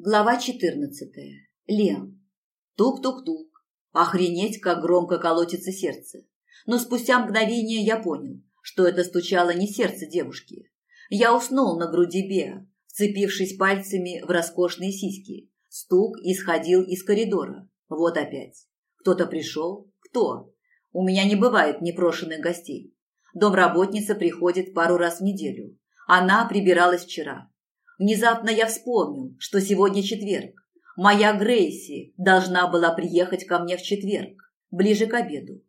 Глава 14. Лем. Тук-тук-тук. Охренеть, как громко колотится сердце. Но спустя мгновение я понял, что это стучало не сердце девушки. Я уснул на груди Беа, вцепившись пальцами в роскошные сиськи. Стук исходил из коридора. Вот опять. Кто-то пришел? Кто? У меня не бывает непрошенных гостей. Домработница приходит пару раз в неделю. Она прибиралась вчера. Внезапно я вспомнил, что сегодня четверг. Моя Грейси должна была приехать ко мне в четверг, ближе к обеду.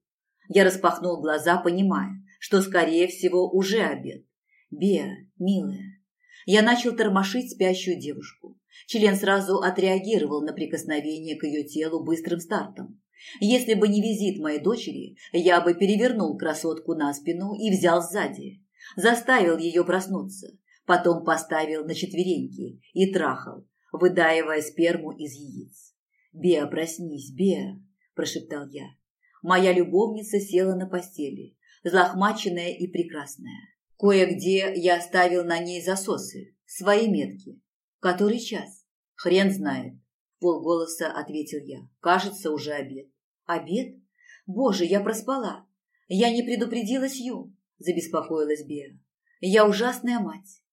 Я распахнул глаза, понимая, что, скорее всего, уже обед. Беа, милая. Я начал тормошить спящую девушку. Член сразу отреагировал на прикосновение к ее телу быстрым стартом. Если бы не визит моей дочери, я бы перевернул красотку на спину и взял сзади. Заставил ее проснуться, потом поставил на четвереньки и трахал, выдаивая сперму из яиц. «Беа, проснись, Беа!» – прошептал я. Моя любовница села на постели, злохмаченная и прекрасная. Кое-где я оставил на ней засосы, свои метки. Который час? Хрен знает. Полголоса ответил я. Кажется, уже обед. Обед? Боже, я проспала. Я не предупредила Сью, забеспокоилась Беа. Я ужасная мать.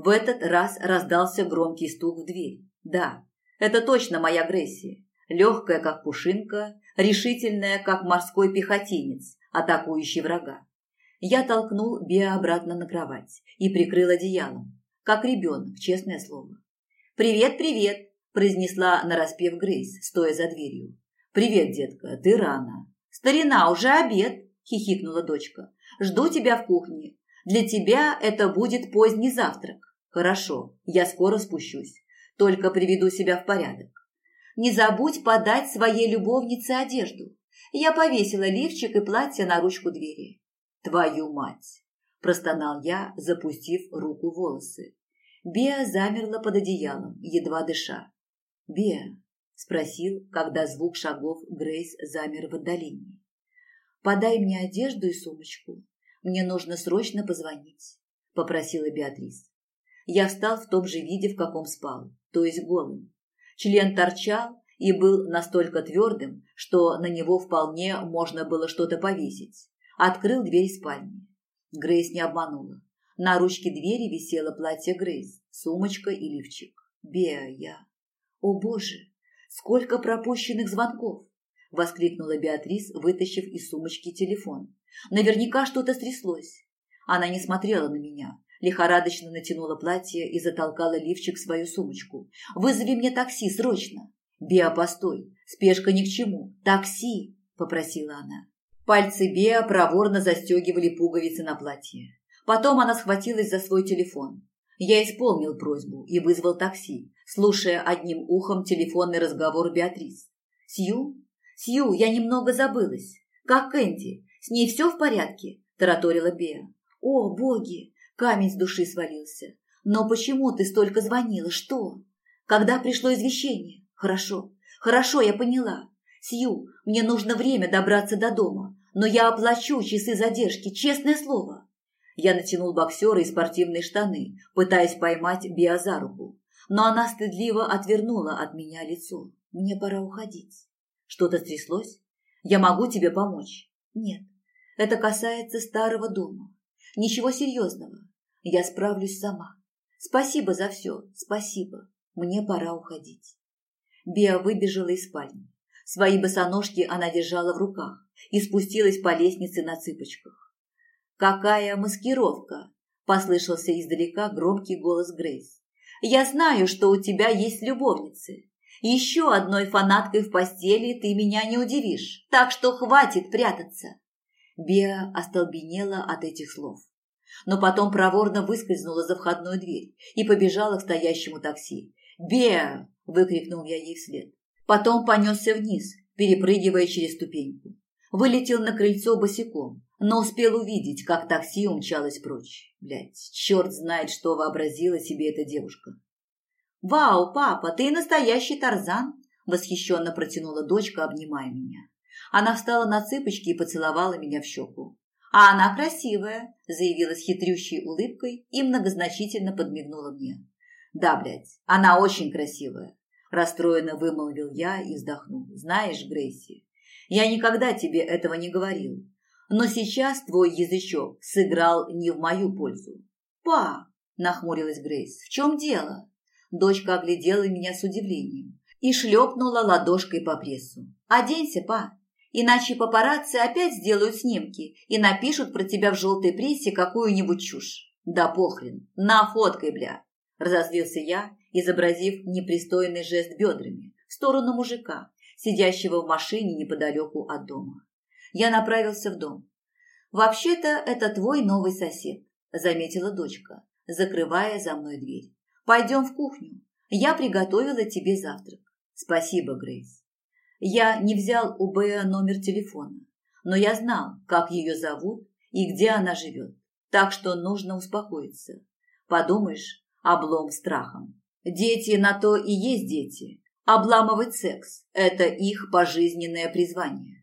В этот раз раздался громкий стук в дверь. Да, это точно моя агрессия. Легкая, как пушинка, решительная, как морской пехотинец, атакующий врага. Я толкнул Беа обратно на кровать и прикрыл одеялом, как ребенок, честное слово. «Привет, привет!» – произнесла нараспев Грейс, стоя за дверью. «Привет, детка, ты рано». «Старина, уже обед!» – хихикнула дочка. «Жду тебя в кухне. Для тебя это будет поздний завтрак. Хорошо, я скоро спущусь. Только приведу себя в порядок. Не забудь подать своей любовнице одежду. Я повесила лифчик и платье на ручку двери. Твою мать! Простонал я, запустив руку в волосы. Беа замерла под одеялом, едва дыша. «Беа?» – спросил, когда звук шагов Грейс замер в отдалении. «Подай мне одежду и сумочку. Мне нужно срочно позвонить», – попросила Беатрис. Я встал в том же виде, в каком спал, то есть голым. Член торчал и был настолько твердым, что на него вполне можно было что-то повесить. Открыл дверь спальни. Грейс не обманула. На ручке двери висело платье Грейс, сумочка и лифчик. Беа я. О боже, сколько пропущенных звонков! Воскликнула Беатрис, вытащив из сумочки телефон. Наверняка что-то стряслось. Она не смотрела на меня, Лихорадочно натянула платье и затолкала лифчик в свою сумочку. «Вызови мне такси, срочно!» «Беа, постой! Спешка ни к чему! Такси!» – попросила она. Пальцы Беа проворно застегивали пуговицы на платье. Потом она схватилась за свой телефон. Я исполнил просьбу и вызвал такси, слушая одним ухом телефонный разговор Беатрис. «Сью? Сью, я немного забылась. Как Кэнди? С ней все в порядке?» – тараторила Беа. «О, боги! Камень с души свалился. Но почему ты столько звонила? Что? Когда пришло извещение? Хорошо, хорошо, я поняла. Сью, мне нужно время добраться до дома, но я оплачу часы задержки, честное слово. Я натянул боксеры и спортивные штаны, пытаясь поймать Биа за руку. Но она стыдливо отвернула от меня лицо. Мне пора уходить. Что-то стряслось? Я могу тебе помочь? Нет, это касается старого дома. Ничего серьезного. Я справлюсь сама. Спасибо за все, спасибо. Мне пора уходить. Биа выбежала из спальни. Свои босоножки она держала в руках и спустилась по лестнице на цыпочках. «Какая маскировка!» – послышался издалека громкий голос Грейс. «Я знаю, что у тебя есть любовницы. Еще одной фанаткой в постели ты меня не удивишь, так что хватит прятаться!» Беа остолбенела от этих слов но потом проворно выскользнула за входную дверь и побежала к стоящему такси. «Беа!» – выкрикнул я ей вслед. Потом понесся вниз, перепрыгивая через ступеньку. Вылетел на крыльцо босиком, но успел увидеть, как такси умчалось прочь. Блядь, черт знает, что вообразила себе эта девушка. «Вау, папа, ты настоящий Тарзан!» – восхищенно протянула дочка, обнимая меня. Она встала на цыпочки и поцеловала меня в щеку. «А она красивая», – заявила с хитрющей улыбкой и многозначительно подмигнула мне. Да, блядь, она очень красивая. Расстроенно вымолвил я и вздохнул. Знаешь, Грейси, я никогда тебе этого не говорил. Но сейчас твой язычок сыграл не в мою пользу. Па, нахмурилась Грейс, в чем дело? Дочка оглядела меня с удивлением и шлепнула ладошкой по прессу. «Оденься, па, иначе папарацци опять сделают снимки и напишут про тебя в желтой прессе какую-нибудь чушь». «Да похрен, на фоткой, бля!» Разозлился я, изобразив непристойный жест бедрами в сторону мужика, сидящего в машине неподалеку от дома. Я направился в дом. «Вообще-то это твой новый сосед», – заметила дочка, закрывая за мной дверь. «Пойдем в кухню. Я приготовила тебе завтрак». «Спасибо, Грейс». Я не взял у Беа номер телефона, но я знал, как ее зовут и где она живет, так что нужно успокоиться. Подумаешь, облом страхом. Дети на то и есть дети. Обламывать секс – это их пожизненное призвание.